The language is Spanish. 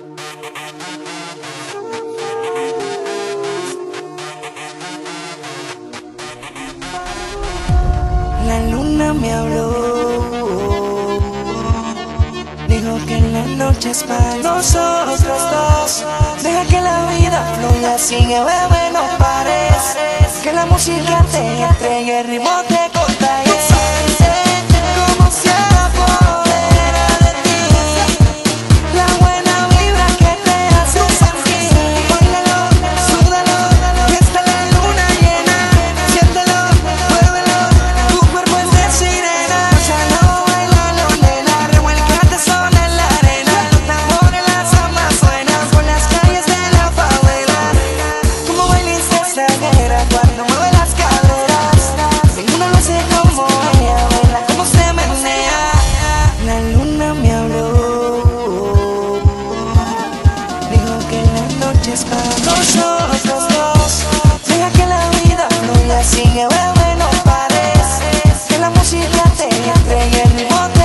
La luna me habló. Dijo que la noche es para nosotros dos. Deja que la vida fluya, sigue, bebé, no pares. Que la música te entregue ritmo, te cuando mueve las caderas. Ninguno lo hace como ella, baila como se menea. La luna me habló, dijo que la noche es para nosotros dos. Deja que la vida fluya, sigue, bebé, no pares. Que la música te entregue en.